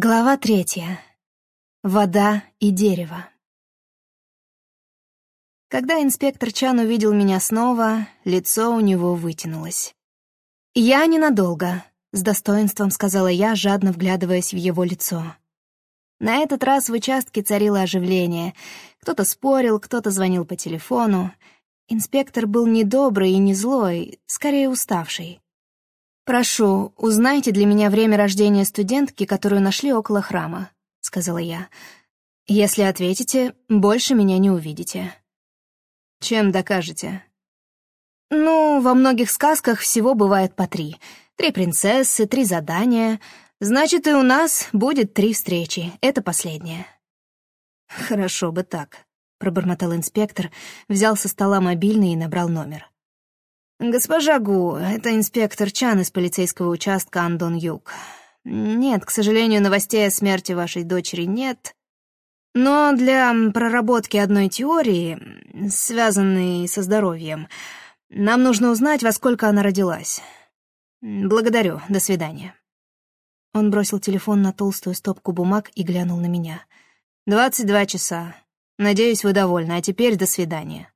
Глава третья. Вода и дерево. Когда инспектор Чан увидел меня снова, лицо у него вытянулось. «Я ненадолго», — с достоинством сказала я, жадно вглядываясь в его лицо. На этот раз в участке царило оживление. Кто-то спорил, кто-то звонил по телефону. Инспектор был не добрый и не злой, скорее уставший. «Прошу, узнайте для меня время рождения студентки, которую нашли около храма», — сказала я. «Если ответите, больше меня не увидите». «Чем докажете?» «Ну, во многих сказках всего бывает по три. Три принцессы, три задания. Значит, и у нас будет три встречи. Это последняя». «Хорошо бы так», — пробормотал инспектор, взял со стола мобильный и набрал номер. «Госпожа Гу, это инспектор Чан из полицейского участка Андон-Юг. Нет, к сожалению, новостей о смерти вашей дочери нет. Но для проработки одной теории, связанной со здоровьем, нам нужно узнать, во сколько она родилась. Благодарю, до свидания». Он бросил телефон на толстую стопку бумаг и глянул на меня. «Двадцать два часа. Надеюсь, вы довольны, а теперь до свидания».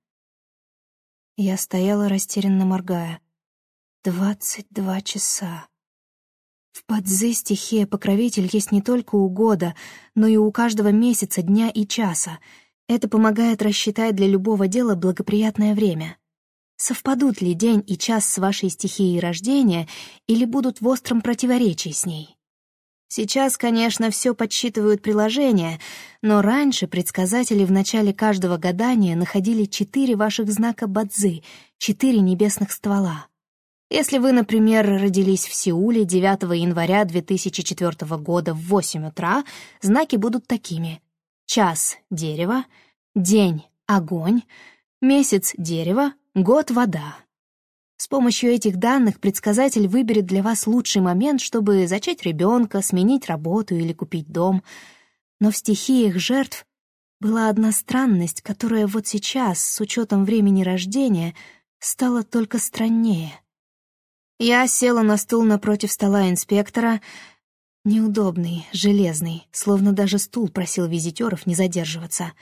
Я стояла растерянно моргая. Двадцать два часа. В Падзе стихия покровитель есть не только у года, но и у каждого месяца, дня и часа. Это помогает рассчитать для любого дела благоприятное время. Совпадут ли день и час с вашей стихией рождения или будут в остром противоречии с ней? Сейчас, конечно, все подсчитывают приложения, но раньше предсказатели в начале каждого гадания находили четыре ваших знака бадзы, четыре небесных ствола. Если вы, например, родились в Сеуле 9 января 2004 года в 8 утра, знаки будут такими. Час — дерево, день — огонь, месяц — дерево, год — вода. С помощью этих данных предсказатель выберет для вас лучший момент, чтобы зачать ребенка, сменить работу или купить дом. Но в стихиях жертв была одна странность, которая вот сейчас, с учетом времени рождения, стала только страннее. Я села на стул напротив стола инспектора, неудобный, железный, словно даже стул просил визитеров не задерживаться.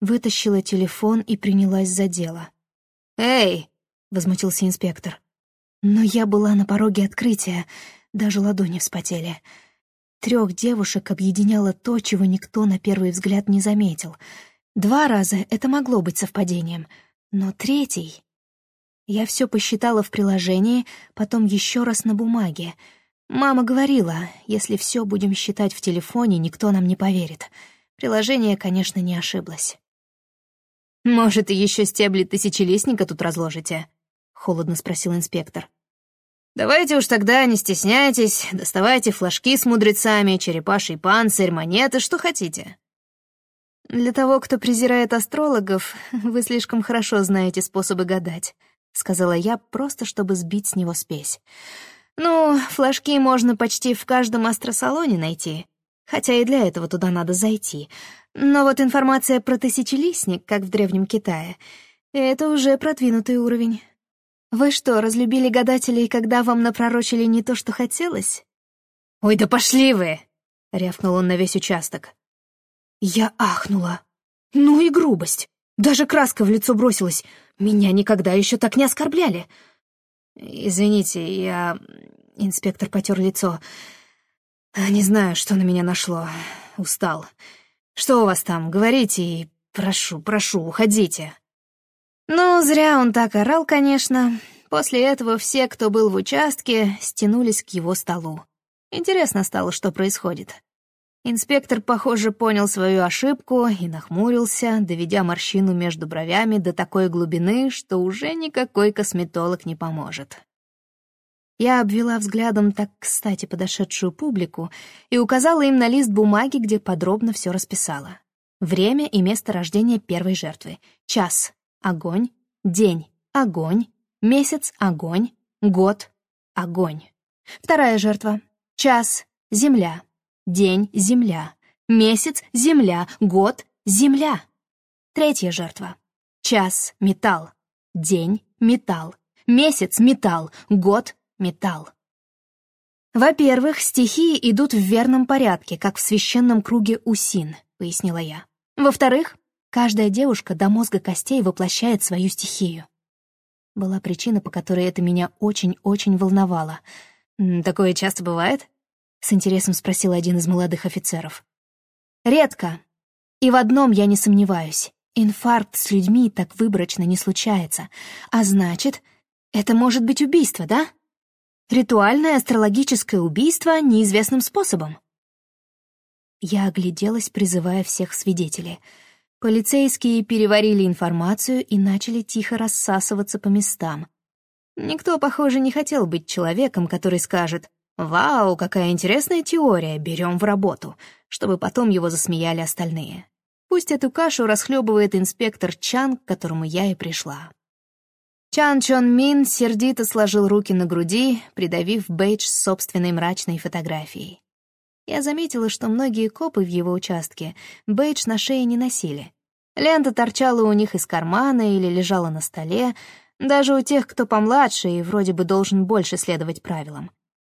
Вытащила телефон и принялась за дело. «Эй!» — возмутился инспектор. Но я была на пороге открытия, даже ладони вспотели. Трех девушек объединяло то, чего никто на первый взгляд не заметил. Два раза это могло быть совпадением, но третий... Я все посчитала в приложении, потом еще раз на бумаге. Мама говорила, если все будем считать в телефоне, никто нам не поверит. Приложение, конечно, не ошиблось. «Может, еще стебли тысячелистника тут разложите?» Холодно спросил инспектор. «Давайте уж тогда, не стесняйтесь, доставайте флажки с мудрецами, черепаший панцирь, монеты, что хотите». «Для того, кто презирает астрологов, вы слишком хорошо знаете способы гадать», — сказала я, просто чтобы сбить с него спесь. «Ну, флажки можно почти в каждом астросалоне найти, хотя и для этого туда надо зайти. Но вот информация про тысячелистник, как в Древнем Китае, это уже продвинутый уровень». «Вы что, разлюбили гадателей, когда вам напророчили не то, что хотелось?» «Ой, да пошли вы!» — рявкнул он на весь участок. Я ахнула. Ну и грубость. Даже краска в лицо бросилась. Меня никогда еще так не оскорбляли. «Извините, я...» — инспектор потер лицо. «Не знаю, что на меня нашло. Устал. Что у вас там? Говорите и... Прошу, прошу, уходите». Ну, зря он так орал, конечно. После этого все, кто был в участке, стянулись к его столу. Интересно стало, что происходит. Инспектор, похоже, понял свою ошибку и нахмурился, доведя морщину между бровями до такой глубины, что уже никакой косметолог не поможет. Я обвела взглядом так кстати подошедшую публику и указала им на лист бумаги, где подробно все расписала. Время и место рождения первой жертвы, час, огонь, день, огонь, месяц, огонь, год, огонь. Вторая жертва. Час, земля, день, земля, месяц, земля, год, земля. Третья жертва. Час, металл, день, металл, месяц, металл, год, металл. «Во-первых, стихии идут в верном порядке, как в священном круге Усин», — пояснила я. «Во-вторых, каждая девушка до мозга костей воплощает свою стихию». Была причина, по которой это меня очень-очень волновало. «Такое часто бывает?» — с интересом спросил один из молодых офицеров. «Редко. И в одном я не сомневаюсь. Инфаркт с людьми так выборочно не случается. А значит, это может быть убийство, да?» Ритуальное астрологическое убийство неизвестным способом. Я огляделась, призывая всех свидетелей. Полицейские переварили информацию и начали тихо рассасываться по местам. Никто, похоже, не хотел быть человеком, который скажет «Вау, какая интересная теория, берем в работу», чтобы потом его засмеяли остальные. Пусть эту кашу расхлебывает инспектор Чан, к которому я и пришла. Чан Чон Мин сердито сложил руки на груди, придавив бейдж собственной мрачной фотографией. Я заметила, что многие копы в его участке бейдж на шее не носили. Лента торчала у них из кармана или лежала на столе, даже у тех, кто помладше и вроде бы должен больше следовать правилам.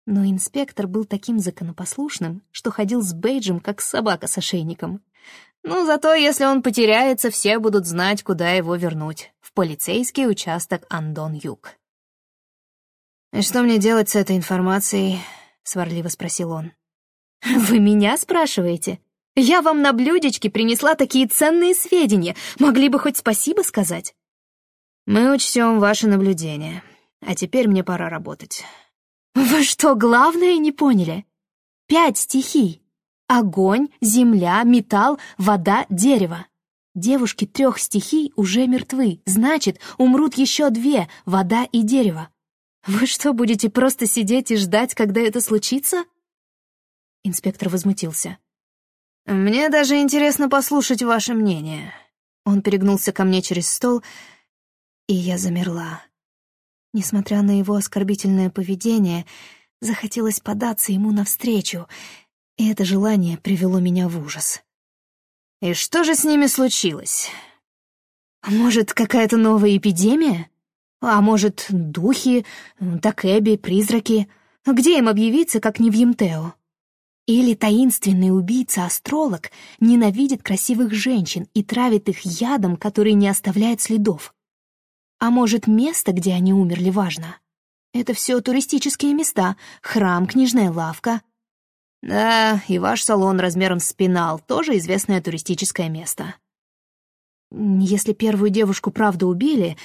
Но инспектор был таким законопослушным, что ходил с бейджем, как собака с ошейником. Ну, зато если он потеряется, все будут знать, куда его вернуть. В полицейский участок Андон-Юг. «И что мне делать с этой информацией?» — сварливо спросил он. «Вы меня спрашиваете? Я вам на блюдечке принесла такие ценные сведения. Могли бы хоть спасибо сказать?» «Мы учтем ваши наблюдения. А теперь мне пора работать». «Вы что, главное не поняли? Пять стихий. Огонь, земля, металл, вода, дерево. Девушки трех стихий уже мертвы, значит, умрут еще две — вода и дерево. Вы что, будете просто сидеть и ждать, когда это случится? Инспектор возмутился. «Мне даже интересно послушать ваше мнение». Он перегнулся ко мне через стол, и я замерла. Несмотря на его оскорбительное поведение, захотелось податься ему навстречу — и это желание привело меня в ужас. И что же с ними случилось? Может, какая-то новая эпидемия? А может, духи, такэби, призраки? Где им объявиться, как не в Емтео? Или таинственный убийца-астролог ненавидит красивых женщин и травит их ядом, который не оставляет следов? А может, место, где они умерли, важно? Это все туристические места, храм, книжная лавка, да, и ваш салон размером с пенал — тоже известное туристическое место. Если первую девушку правда убили,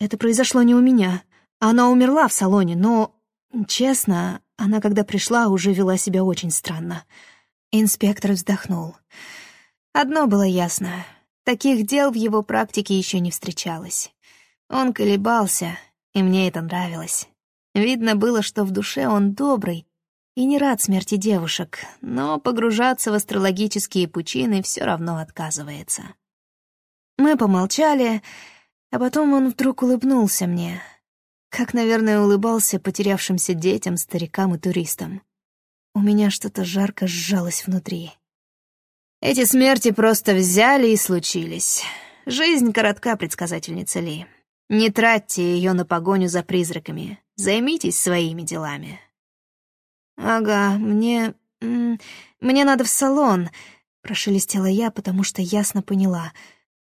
это произошло не у меня. Она умерла в салоне, но, честно, она, когда пришла, уже вела себя очень странно. Инспектор вздохнул. Одно было ясно. Таких дел в его практике еще не встречалось. Он колебался, и мне это нравилось. Видно было, что в душе он добрый, и не рад смерти девушек, но погружаться в астрологические пучины все равно отказывается. Мы помолчали, а потом он вдруг улыбнулся мне, как, наверное, улыбался потерявшимся детям, старикам и туристам. У меня что-то жарко сжалось внутри. Эти смерти просто взяли и случились. Жизнь коротка, предсказательница Ли. Не тратьте ее на погоню за призраками. Займитесь своими делами. «Ага, мне... мне надо в салон», — прошелестела я, потому что ясно поняла.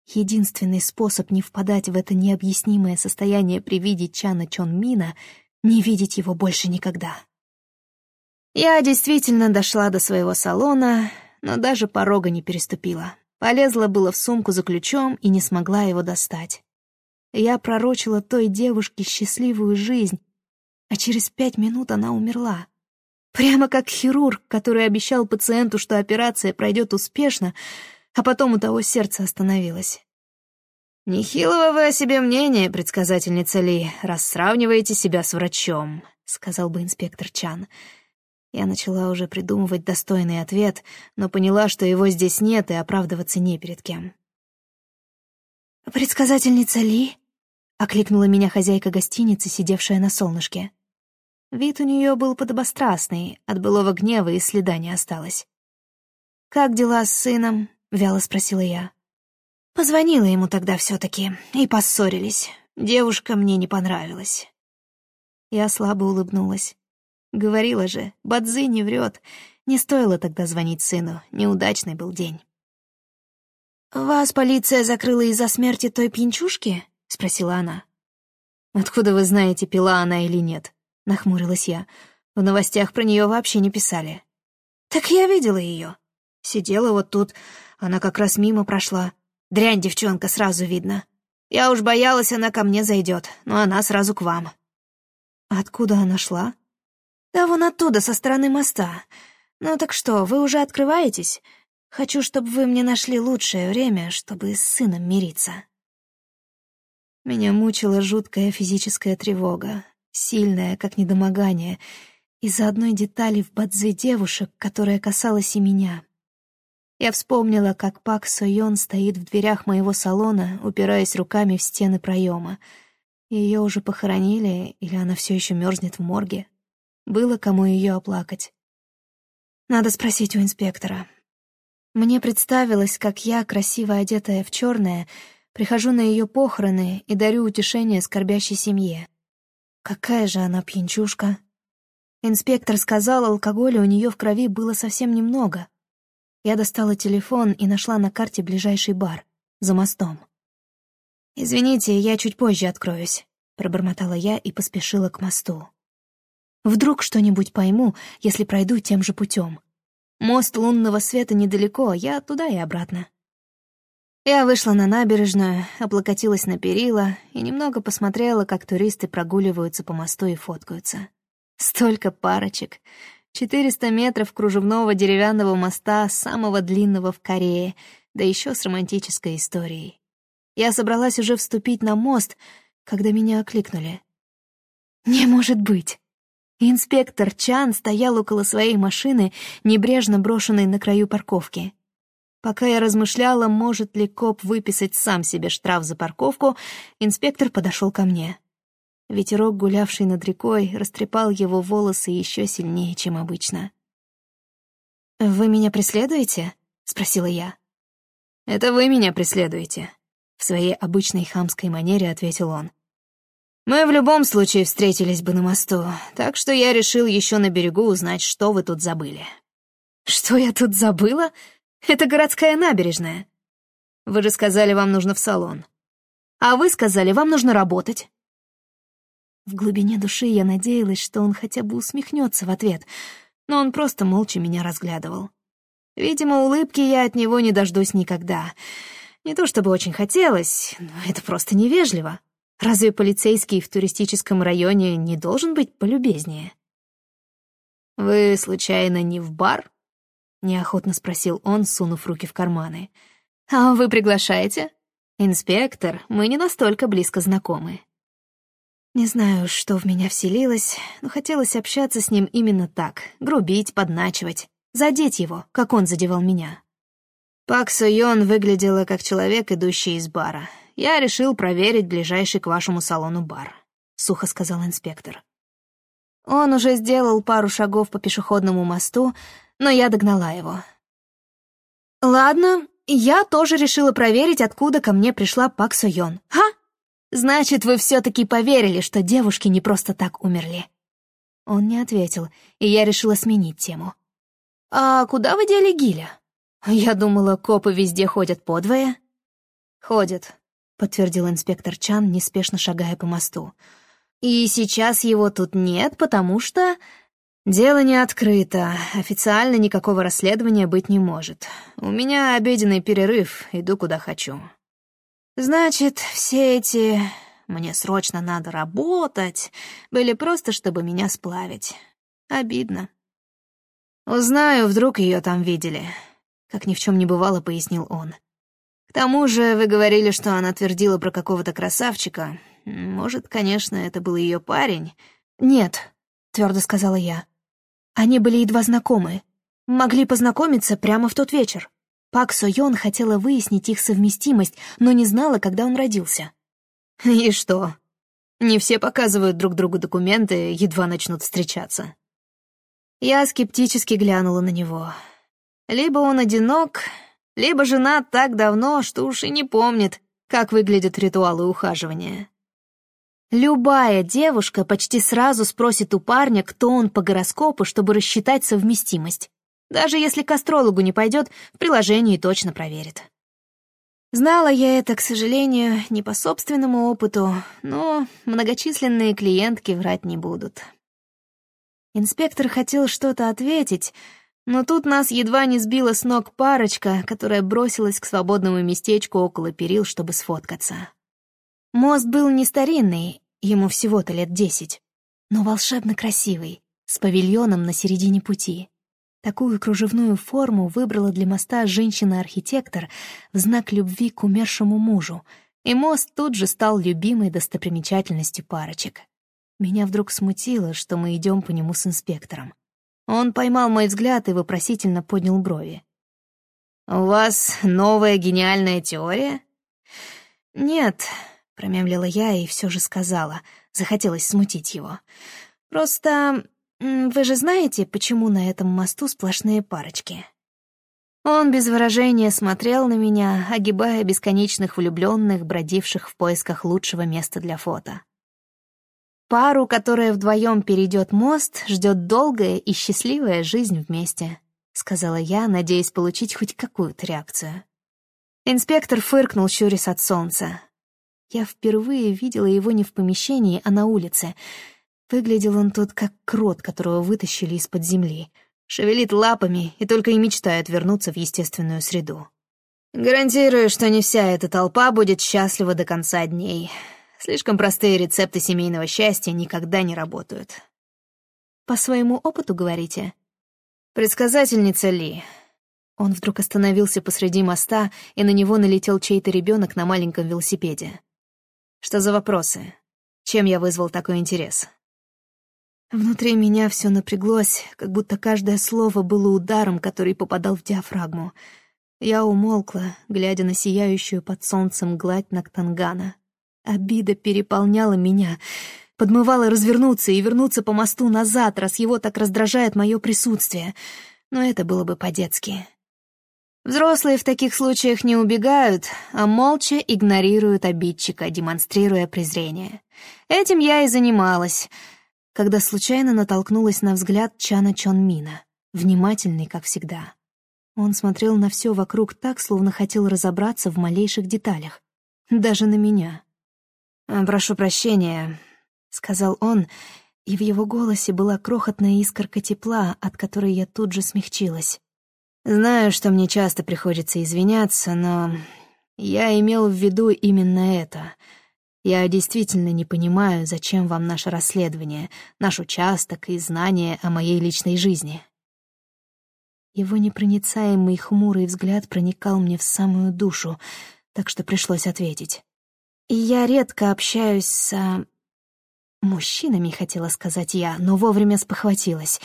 Единственный способ не впадать в это необъяснимое состояние при виде Чана Чон Мина — не видеть его больше никогда. Я действительно дошла до своего салона, но даже порога не переступила. Полезла было в сумку за ключом и не смогла его достать. Я пророчила той девушке счастливую жизнь, а через пять минут она умерла. Прямо как хирург, который обещал пациенту, что операция пройдет успешно, а потом у того сердце остановилось. «Нехилого вы о себе мнения, предсказательница Ли, раз сравниваете себя с врачом», — сказал бы инспектор Чан. Я начала уже придумывать достойный ответ, но поняла, что его здесь нет и оправдываться не перед кем. «Предсказательница Ли?» — окликнула меня хозяйка гостиницы, сидевшая на солнышке. Вид у нее был подобострастный, от былого гнева и следа не осталось. «Как дела с сыном?» — вяло спросила я. Позвонила ему тогда все-таки, и поссорились. Девушка мне не понравилась. Я слабо улыбнулась. Говорила же, Бадзи не врет. Не стоило тогда звонить сыну, неудачный был день. «Вас полиция закрыла из-за смерти той пьянчушки?» — спросила она. «Откуда вы знаете, пила она или нет?» — нахмурилась я. «В новостях про нее вообще не писали». «Так я видела ее. Сидела вот тут, она как раз мимо прошла. Дрянь девчонка, сразу видно. Я уж боялась, она ко мне зайдет, но она сразу к вам». «Откуда она шла?» «Да вон оттуда, со стороны моста. Ну так что, вы уже открываетесь? Хочу, чтобы вы мне нашли лучшее время, чтобы с сыном мириться». Меня мучила жуткая физическая тревога, сильная, как недомогание, из-за одной детали в бадзе девушек, которая касалась и меня. Я вспомнила, как Пак Сойон стоит в дверях моего салона, упираясь руками в стены проема. Ее уже похоронили, или она все еще мерзнет в морге. Было кому ее оплакать. Надо спросить у инспектора. Мне представилось, как я, красиво одетая в черное, Прихожу на ее похороны и дарю утешение скорбящей семье. Какая же она пьянчушка. Инспектор сказал, алкоголя у нее в крови было совсем немного. Я достала телефон и нашла на карте ближайший бар, за мостом. «Извините, я чуть позже откроюсь», — пробормотала я и поспешила к мосту. Вдруг что-нибудь пойму, если пройду тем же путем. Мост лунного света недалеко, я туда и обратно. Я вышла на набережную, облокотилась на перила и немного посмотрела, как туристы прогуливаются по мосту и фоткаются. Столько парочек. 400 метров кружевного деревянного моста, самого длинного в Корее, да еще с романтической историей. Я собралась уже вступить на мост, когда меня окликнули. «Не может быть!» Инспектор Чан стоял около своей машины, небрежно брошенной на краю парковки. Пока я размышляла, может ли коп выписать сам себе штраф за парковку, инспектор подошел ко мне. Ветерок, гулявший над рекой, растрепал его волосы еще сильнее, чем обычно. «Вы меня преследуете?» — спросила я. «Это вы меня преследуете», — в своей обычной хамской манере ответил он. «Мы в любом случае встретились бы на мосту, так что я решил еще на берегу узнать, что вы тут забыли». «Что я тут забыла?» Это городская набережная. Вы же сказали, вам нужно в салон. А вы сказали, вам нужно работать. В глубине души я надеялась, что он хотя бы усмехнется в ответ, но он просто молча меня разглядывал. Видимо, улыбки я от него не дождусь никогда. Не то чтобы очень хотелось, но это просто невежливо. Разве полицейский в туристическом районе не должен быть полюбезнее? «Вы, случайно, не в бар?» — неохотно спросил он, сунув руки в карманы. «А вы приглашаете?» «Инспектор, мы не настолько близко знакомы». Не знаю, что в меня вселилось, но хотелось общаться с ним именно так, грубить, подначивать, задеть его, как он задевал меня. Пак Сойон выглядела как человек, идущий из бара. Я решил проверить ближайший к вашему салону бар, — сухо сказал инспектор. Он уже сделал пару шагов по пешеходному мосту, но я догнала его. «Ладно, я тоже решила проверить, откуда ко мне пришла Пак Сойон. Ха? Значит, вы все-таки поверили, что девушки не просто так умерли?» Он не ответил, и я решила сменить тему. «А куда вы дели Гиля?» «Я думала, копы везде ходят подвое». «Ходят», — подтвердил инспектор Чан, неспешно шагая по мосту. «И сейчас его тут нет, потому что «Дело не открыто. Официально никакого расследования быть не может. У меня обеденный перерыв, иду куда хочу». «Значит, все эти «мне срочно надо работать» были просто, чтобы меня сплавить. Обидно. «Узнаю, вдруг ее там видели», — как ни в чем не бывало, пояснил он. «К тому же вы говорили, что она твердила про какого-то красавчика. Может, конечно, это был ее парень?» «Нет», — твердо сказала я. Они были едва знакомы, могли познакомиться прямо в тот вечер. Пак Со Йон хотела выяснить их совместимость, но не знала, когда он родился. И что? Не все показывают друг другу документы, едва начнут встречаться. Я скептически глянула на него. Либо он одинок, либо жена так давно, что уж и не помнит, как выглядят ритуалы ухаживания. Любая девушка почти сразу спросит у парня, кто он по гороскопу, чтобы рассчитать совместимость. Даже если к астрологу не пойдет, в приложении точно проверит. Знала я это, к сожалению, не по собственному опыту, но многочисленные клиентки врать не будут. Инспектор хотел что-то ответить, но тут нас едва не сбила с ног парочка, которая бросилась к свободному местечку около перил, чтобы сфоткаться. Мост был не старинный, ему всего-то лет десять, но волшебно красивый, с павильоном на середине пути. Такую кружевную форму выбрала для моста женщина-архитектор в знак любви к умершему мужу, и мост тут же стал любимой достопримечательностью парочек. Меня вдруг смутило, что мы идем по нему с инспектором. Он поймал мой взгляд и вопросительно поднял брови. «У вас новая гениальная теория?» «Нет», — промямлила я и все же сказала. Захотелось смутить его. «Просто вы же знаете, почему на этом мосту сплошные парочки?» Он без выражения смотрел на меня, огибая бесконечных влюбленных, бродивших в поисках лучшего места для фото. Пару, которая вдвоем перейдет мост, ждет долгая и счастливая жизнь вместе, сказала я, надеясь получить хоть какую-то реакцию. Инспектор фыркнул, щурясь от солнца. Я впервые видела его не в помещении, а на улице — Выглядел он тут как крот, которого вытащили из-под земли. Шевелит лапами и только и мечтает вернуться в естественную среду. Гарантирую, что не вся эта толпа будет счастлива до конца дней. Слишком простые рецепты семейного счастья никогда не работают. По своему опыту говорите? Предсказательница Ли. Он вдруг остановился посреди моста, и на него налетел чей-то ребенок на маленьком велосипеде. Что за вопросы? Чем я вызвал такой интерес? Внутри меня все напряглось, как будто каждое слово было ударом, который попадал в диафрагму. Я умолкла, глядя на сияющую под солнцем гладь Нактангана. Обида переполняла меня, подмывала развернуться и вернуться по мосту назад, раз его так раздражает мое присутствие. Но это было бы по-детски. Взрослые в таких случаях не убегают, а молча игнорируют обидчика, демонстрируя презрение. Этим я и занималась — когда случайно натолкнулась на взгляд Чана Чон Мина, внимательный, как всегда. Он смотрел на все вокруг так, словно хотел разобраться в малейших деталях. Даже на меня. «А, «Прошу прощения», — сказал он, и в его голосе была крохотная искорка тепла, от которой я тут же смягчилась. «Знаю, что мне часто приходится извиняться, но я имел в виду именно это — я действительно не понимаю, зачем вам наше расследование, наш участок и знания о моей личной жизни». Его непроницаемый хмурый взгляд проникал мне в самую душу, так что пришлось ответить. «Я редко общаюсь с... мужчинами, хотела сказать я, но вовремя спохватилась.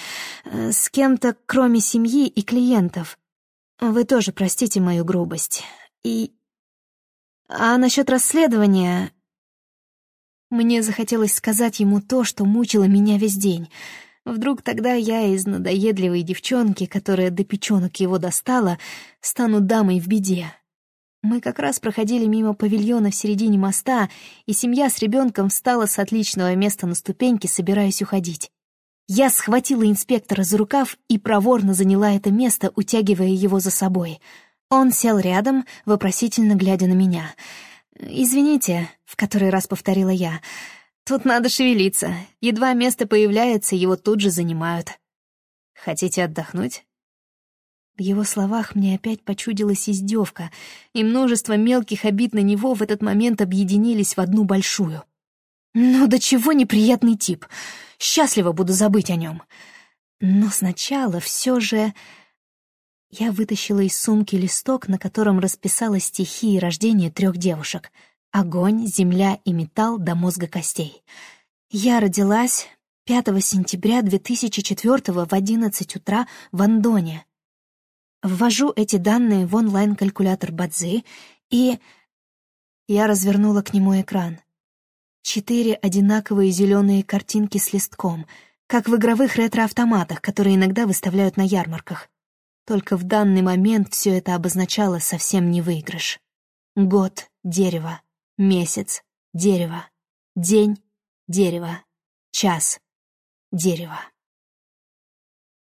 С кем-то, кроме семьи и клиентов. Вы тоже простите мою грубость. И... А насчет расследования... Мне захотелось сказать ему то, что мучило меня весь день. Вдруг тогда я из надоедливой девчонки, которая до печенок его достала, стану дамой в беде. Мы как раз проходили мимо павильона в середине моста, и семья с ребенком встала с отличного места на ступеньке, собираясь уходить. Я схватила инспектора за рукав и проворно заняла это место, утягивая его за собой. Он сел рядом, вопросительно глядя на меня — «Извините», — в который раз повторила я, — «тут надо шевелиться. Едва место появляется, его тут же занимают». «Хотите отдохнуть?» В его словах мне опять почудилась издевка, и множество мелких обид на него в этот момент объединились в одну большую. «Ну, до чего неприятный тип. Счастливо буду забыть о нем. Но сначала все же...» Я вытащила из сумки листок, на котором расписала стихи и рождение трех девушек. Огонь, земля и металл до мозга костей. Я родилась 5 сентября 2004 в 11 утра в Андоне. Ввожу эти данные в онлайн-калькулятор Бадзи, и... Я развернула к нему экран. Четыре одинаковые зеленые картинки с листком, как в игровых ретро-автоматах, которые иногда выставляют на ярмарках. Только в данный момент все это обозначало совсем не выигрыш. Год — дерево, месяц — дерево, день дерево. Час. Дерево.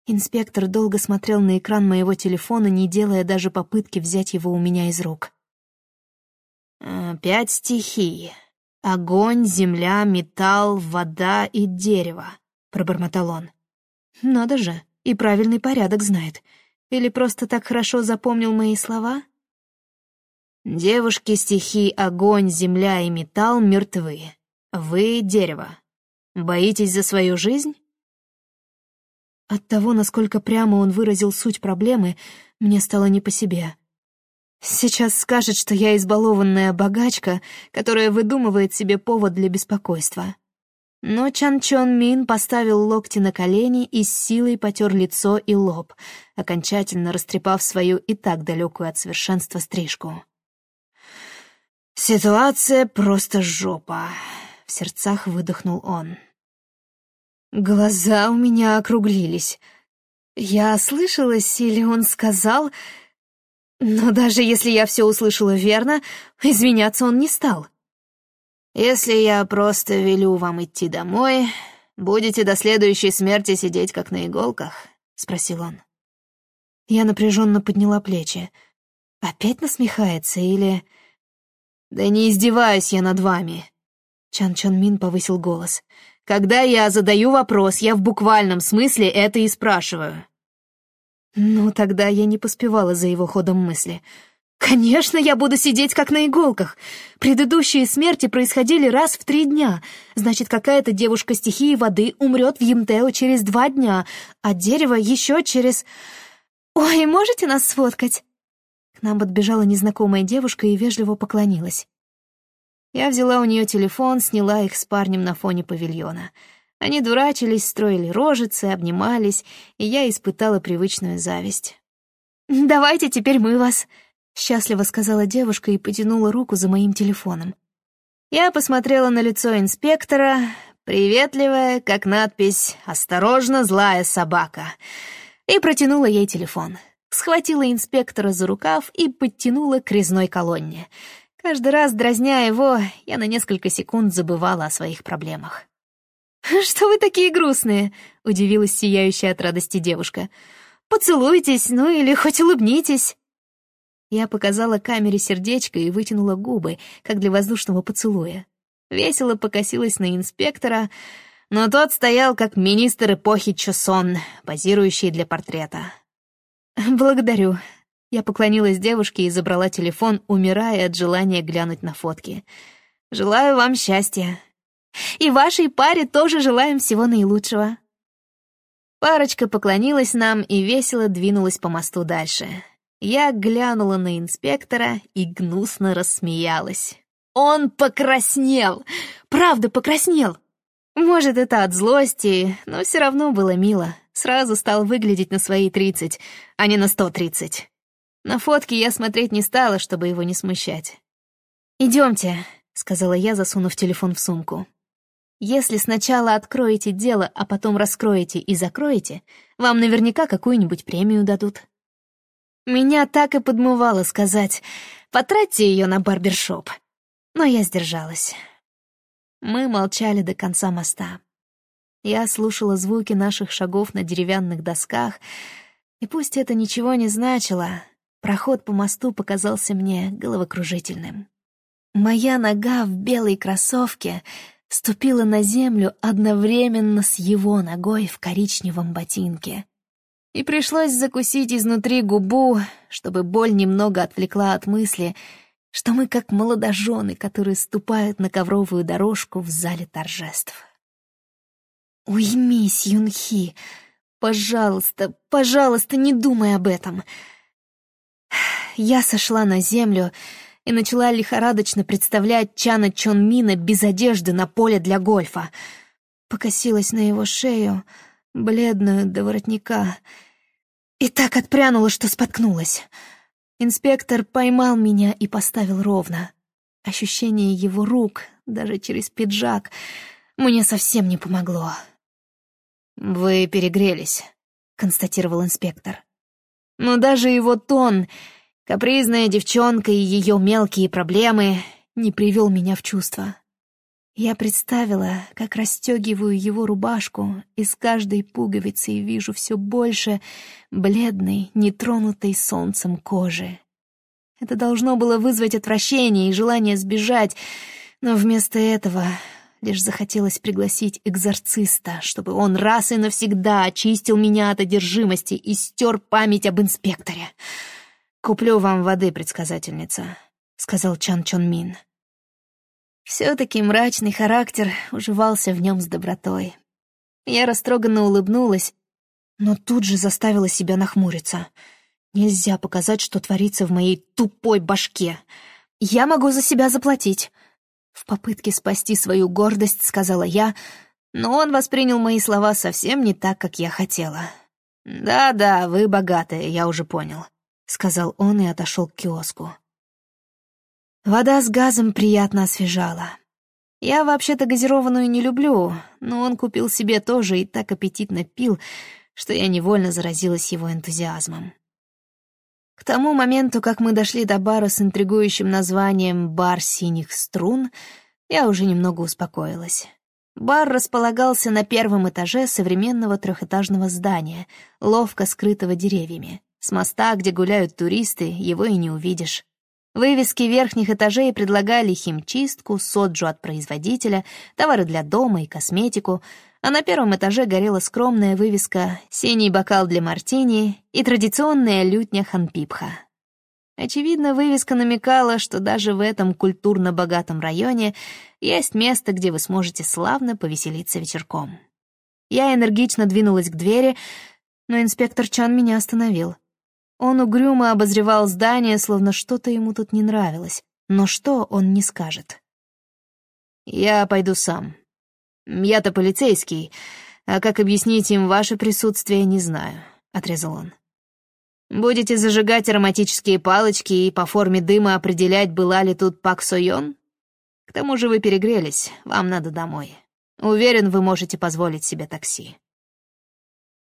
Инспектор долго смотрел на экран моего телефона, не делая даже попытки взять его у меня из рук. «Э, «Пять стихий. Огонь, земля, металл, вода и дерево», — пробормотал он. «Надо же, и правильный порядок знает. Или просто так хорошо запомнил мои слова?» «Девушки стихий огонь, земля и металл мертвы. Вы — дерево. Боитесь за свою жизнь?» От того, насколько прямо он выразил суть проблемы, мне стало не по себе. Сейчас скажет, что я избалованная богачка, которая выдумывает себе повод для беспокойства. Но Чан Чон Мин поставил локти на колени и с силой потер лицо и лоб, окончательно растрепав свою и так далекую от совершенства стрижку. «Ситуация просто жопа», — в сердцах выдохнул он. Глаза у меня округлились. Я ослышалась или он сказал... Но даже если я все услышала верно, извиняться он не стал. «Если я просто велю вам идти домой, будете до следующей смерти сидеть как на иголках?» — спросил он. Я напряженно подняла плечи. Опять насмехается или... «Да не издеваюсь я над вами!» Чан Чон Мин повысил голос. Когда я задаю вопрос, я в буквальном смысле это и спрашиваю. Ну, тогда я не поспевала за его ходом мысли. Конечно, я буду сидеть как на иголках. Предыдущие смерти происходили раз в три дня. Значит, какая-то девушка стихии воды умрет в Емтео через два дня, а дерево еще через... Ой, можете нас сфоткать? К нам подбежала незнакомая девушка и вежливо поклонилась. Я взяла у нее телефон, сняла их с парнем на фоне павильона. Они дурачились, строили рожицы, обнимались, и я испытала привычную зависть. «Давайте теперь мы вас», — счастливо сказала девушка и потянула руку за моим телефоном. Я посмотрела на лицо инспектора, приветливая, как надпись «Осторожно, злая собака», и протянула ей телефон. Схватила инспектора за рукав и подтянула к резной колонне — Каждый раз, дразня его, я на несколько секунд забывала о своих проблемах. «Что вы такие грустные?» — удивилась сияющая от радости девушка. «Поцелуйтесь, ну или хоть улыбнитесь». Я показала камере сердечко и вытянула губы, как для воздушного поцелуя. Весело покосилась на инспектора, но тот стоял как министр эпохи Чосон, позирующий для портрета. «Благодарю», я поклонилась девушке и забрала телефон, умирая от желания глянуть на фотки. «Желаю вам счастья. И вашей паре тоже желаем всего наилучшего». Парочка поклонилась нам и весело двинулась по мосту дальше. Я глянула на инспектора и гнусно рассмеялась. Он покраснел! Правда, покраснел! Может, это от злости, но все равно было мило. Сразу стал выглядеть на свои тридцать, а не на сто тридцать. На фотки я смотреть не стала, чтобы его не смущать. «Идемте», — сказала я, засунув телефон в сумку. «Если сначала откроете дело, а потом раскроете и закроете, вам наверняка какую-нибудь премию дадут». Меня так и подмывало сказать «потратьте ее на барбершоп», но я сдержалась. Мы молчали до конца моста. Я слушала звуки наших шагов на деревянных досках, и пусть это ничего не значило, Проход по мосту показался мне головокружительным. Моя нога в белой кроссовке ступила на землю одновременно с его ногой в коричневом ботинке. И пришлось закусить изнутри губу, чтобы боль немного отвлекла от мысли, что мы как молодожены, которые ступают на ковровую дорожку в зале торжеств. «Уймись, Юнхи! Пожалуйста, пожалуйста, не думай об этом!» я сошла на землю и начала лихорадочно представлять Чана Чонмина без одежды на поле для гольфа. Покосилась на его шею, бледную до воротника, и так отпрянула, что споткнулась. Инспектор поймал меня и поставил ровно. Ощущение его рук, даже через пиджак, мне совсем не помогло. «Вы перегрелись», — констатировал инспектор. Но даже его тон Капризная девчонка и ее мелкие проблемы не привел меня в чувство. Я представила, как расстегиваю его рубашку, и с каждой пуговицей вижу все больше бледной, нетронутой солнцем кожи. Это должно было вызвать отвращение и желание сбежать, но вместо этого лишь захотелось пригласить экзорциста, чтобы он раз и навсегда очистил меня от одержимости и стер память об инспекторе. «Куплю вам воды, предсказательница», — сказал Чан Чон Мин. Все-таки мрачный характер уживался в нем с добротой. Я растроганно улыбнулась, но тут же заставила себя нахмуриться. Нельзя показать, что творится в моей тупой башке. Я могу за себя заплатить. В попытке спасти свою гордость сказала я, но он воспринял мои слова совсем не так, как я хотела. «Да-да, вы богатые, я уже понял», — сказал он и отошел к киоску. Вода с газом приятно освежала. Я вообще-то газированную не люблю, но он купил себе тоже и так аппетитно пил, что я невольно заразилась его энтузиазмом. К тому моменту, как мы дошли до бара с интригующим названием «Бар синих струн», я уже немного успокоилась. Бар располагался на первом этаже современного трехэтажного здания, ловко скрытого деревьями. С моста, где гуляют туристы, его и не увидишь. Вывески верхних этажей предлагали химчистку, соджу от производителя, товары для дома и косметику, а на первом этаже горела скромная вывеска «Синий бокал для мартини» и традиционная лютня ханпипха. Очевидно, вывеска намекала, что даже в этом культурно богатом районе есть место, где вы сможете славно повеселиться вечерком. Я энергично двинулась к двери, но инспектор Чан меня остановил. Он угрюмо обозревал здание, словно что-то ему тут не нравилось, но что он не скажет. «Я пойду сам. Я-то полицейский, а как объяснить им ваше присутствие, не знаю», — отрезал он. «Будете зажигать ароматические палочки и по форме дыма определять, была ли тут Пак Сойон? К тому же вы перегрелись, вам надо домой. Уверен, вы можете позволить себе такси».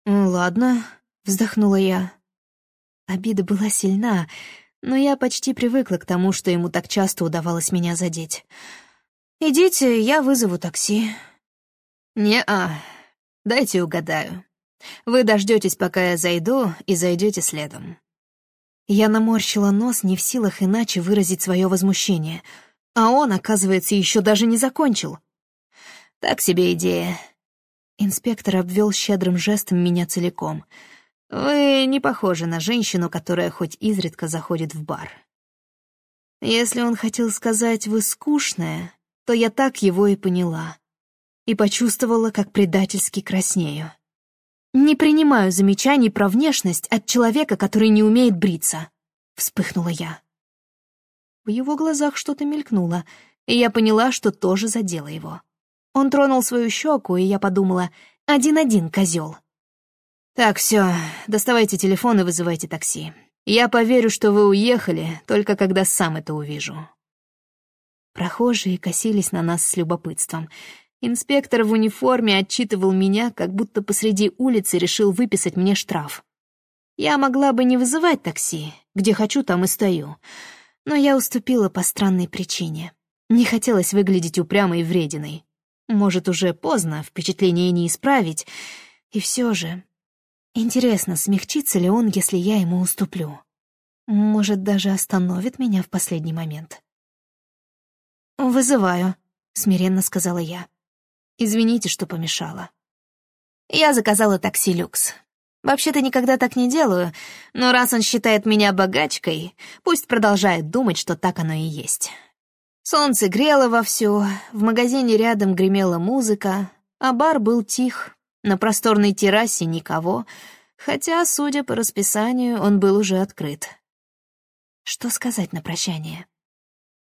«Ладно», — вздохнула я. Обида была сильна, но я почти привыкла к тому, что ему так часто удавалось меня задеть. «Идите, я вызову такси». «Не-а, дайте угадаю. Вы дождетесь, пока я зайду, и зайдете следом». Я наморщила нос, не в силах иначе выразить свое возмущение. А он, оказывается, еще даже не закончил. «Так себе идея». Инспектор обвел щедрым жестом меня целиком — вы не похожи на женщину, которая хоть изредка заходит в бар. Если он хотел сказать «вы скучная», то я так его и поняла. И почувствовала, как предательски краснею. «Не принимаю замечаний про внешность от человека, который не умеет бриться», — вспыхнула я. В его глазах что-то мелькнуло, и я поняла, что тоже задела его. Он тронул свою щеку, и я подумала, один-один, козел. «Так, все, доставайте телефон и вызывайте такси. Я поверю, что вы уехали, только когда сам это увижу». Прохожие косились на нас с любопытством. Инспектор в униформе отчитывал меня, как будто посреди улицы решил выписать мне штраф. Я могла бы не вызывать такси, где хочу, там и стою. Но я уступила по странной причине. Не хотелось выглядеть упрямой и врединой. Может, уже поздно, впечатление не исправить. И все же Интересно, смягчится ли он, если я ему уступлю? Может, даже остановит меня в последний момент? «Вызываю», — смиренно сказала я. «Извините, что помешала». Я заказала такси «Люкс». Вообще-то никогда так не делаю, но раз он считает меня богачкой, пусть продолжает думать, что так оно и есть. Солнце грело вовсю, в магазине рядом гремела музыка, а бар был тих, на просторной террасе никого, хотя, судя по расписанию, он был уже открыт. Что сказать на прощание?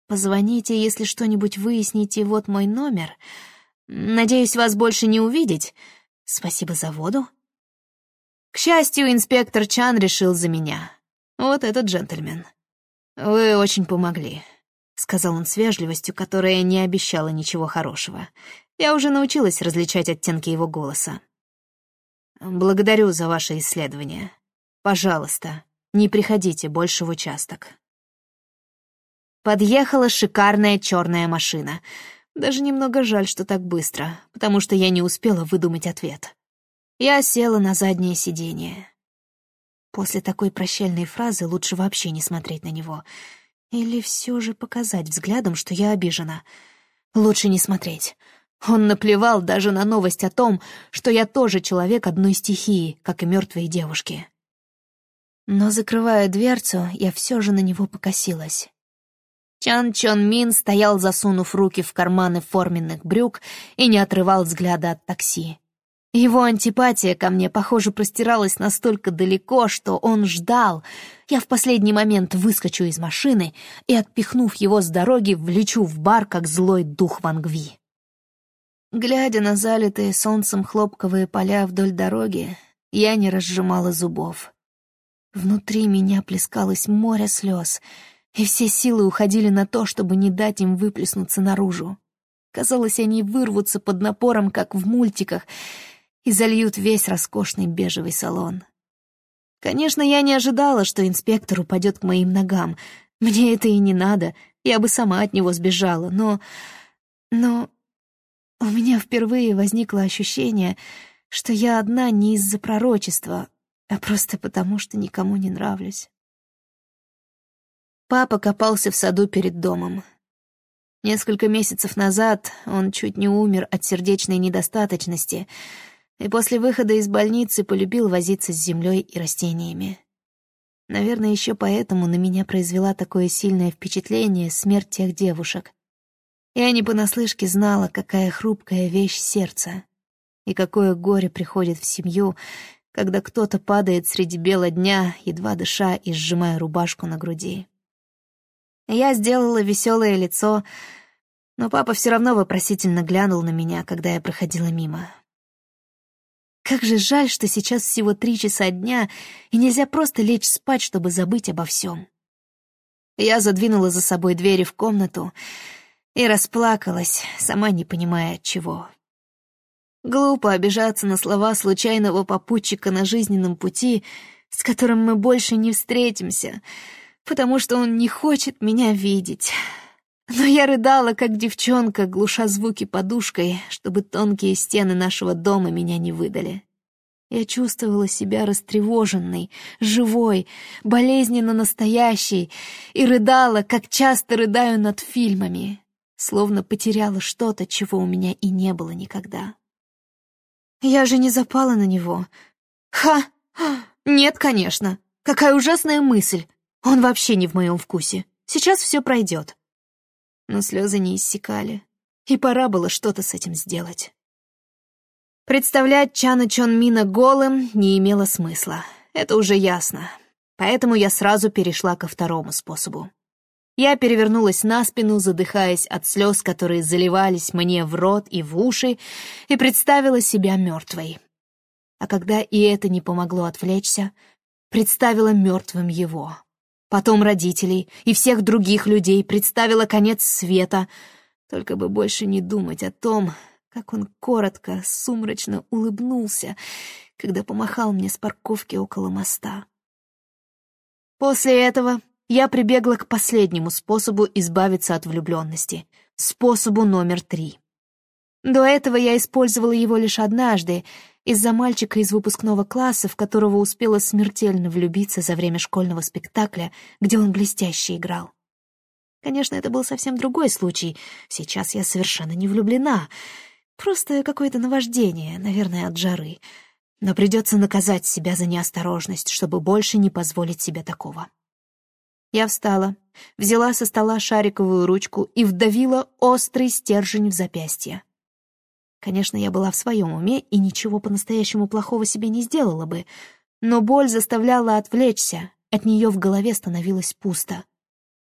Позвоните, если что-нибудь выясните, вот мой номер. Надеюсь, вас больше не увидеть. Спасибо за воду. К счастью, инспектор Чан решил за меня. Вот этот джентльмен. Вы очень помогли, — сказал он с вежливостью, которая не обещала ничего хорошего. Я уже научилась различать оттенки его голоса. «Благодарю за ваше исследование. Пожалуйста, не приходите больше в участок». Подъехала шикарная черная машина. Даже немного жаль, что так быстро, потому что я не успела выдумать ответ. Я села на заднее сиденье. После такой прощальной фразы лучше вообще не смотреть на него. Или все же показать взглядом, что я обижена. Лучше не смотреть. Он наплевал даже на новость о том, что я тоже человек одной стихии, как и мертвые девушки. Но, закрывая дверцу, я все же на него покосилась. Чан Чон Мин стоял, засунув руки в карманы форменных брюк и не отрывал взгляда от такси. Его антипатия ко мне, похоже, простиралась настолько далеко, что он ждал. Я в последний момент выскочу из машины и, отпихнув его с дороги, влечу в бар, как злой дух Вангви. Глядя на залитые солнцем хлопковые поля вдоль дороги, я не разжимала зубов. Внутри меня плескалось море слез, и все силы уходили на то, чтобы не дать им выплеснуться наружу. Казалось, они вырвутся под напором, как в мультиках, и зальют весь роскошный бежевый салон. Конечно, я не ожидала, что инспектор упадет к моим ногам. Мне это и не надо, я бы сама от него сбежала, но... Но у меня впервые возникло ощущение, что я одна не из-за пророчества, а просто потому, что никому не нравлюсь. Папа копался в саду перед домом. Несколько месяцев назад он чуть не умер от сердечной недостаточности и после выхода из больницы полюбил возиться с землей и растениями. Наверное, еще поэтому на меня произвела такое сильное впечатление смерть тех девушек. Я не понаслышке знала, какая хрупкая вещь сердце, и какое горе приходит в семью, когда кто-то падает среди бела дня, едва дыша и сжимая рубашку на груди. Я сделала веселое лицо, но папа все равно вопросительно глянул на меня, когда я проходила мимо. Как же жаль, что сейчас всего три часа дня, и нельзя просто лечь спать, чтобы забыть обо всем. Я задвинула за собой двери в комнату и расплакалась, сама не понимая от чего. Глупо обижаться на слова случайного попутчика на жизненном пути, с которым мы больше не встретимся, потому что он не хочет меня видеть. Но я рыдала, как девчонка, глуша звуки подушкой, чтобы тонкие стены нашего дома меня не выдали. Я чувствовала себя растревоженной, живой, болезненно настоящей и рыдала, как часто рыдаю над фильмами, словно потеряла что-то, чего у меня и не было никогда. Я же не запала на него. Ха! Нет, конечно. Какая ужасная мысль. Он вообще не в моем вкусе. Сейчас все пройдет. Но слезы не иссякали, и пора было что-то с этим сделать. Представлять Чана Чон Мина голым не имело смысла. Это уже ясно. Поэтому я сразу перешла ко второму способу. Я перевернулась на спину, задыхаясь от слез, которые заливались мне в рот и в уши, и представила себя мертвой. А когда и это не помогло отвлечься, представила мертвым его. Потом родителей и всех других людей представила конец света, только бы больше не думать о том, как он коротко, сумрачно улыбнулся, когда помахал мне с парковки около моста. После этого я прибегла к последнему способу избавиться от влюбленности, способу номер три. До этого я использовала его лишь однажды, из-за мальчика из выпускного класса, в которого успела смертельно влюбиться за время школьного спектакля, где он блестяще играл. Конечно, это был совсем другой случай. Сейчас я совершенно не влюблена. Просто какое-то наваждение, наверное, от жары. Но придется наказать себя за неосторожность, чтобы больше не позволить себе такого. Я встала, взяла со стола шариковую ручку и вдавила острый стержень в запястье. Конечно, я была в своем уме и ничего по-настоящему плохого себе не сделала бы, но боль заставляла отвлечься, от нее в голове становилось пусто.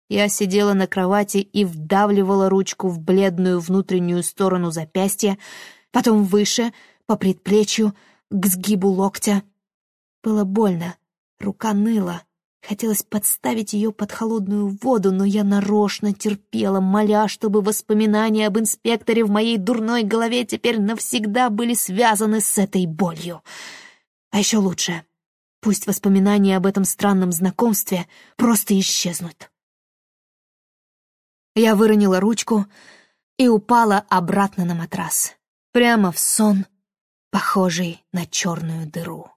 Я сидела на кровати и вдавливала ручку в бледную внутреннюю сторону запястья, потом выше, по предплечью, к сгибу локтя. Было больно, рука ныла, Хотелось подставить ее под холодную воду, но я нарочно терпела, моля, чтобы воспоминания об инспекторе в моей дурной голове теперь навсегда были связаны с этой болью. А еще лучше, пусть воспоминания об этом странном знакомстве просто исчезнут. Я выронила ручку, и упала обратно на матрас, прямо в сон, похожий на черную дыру.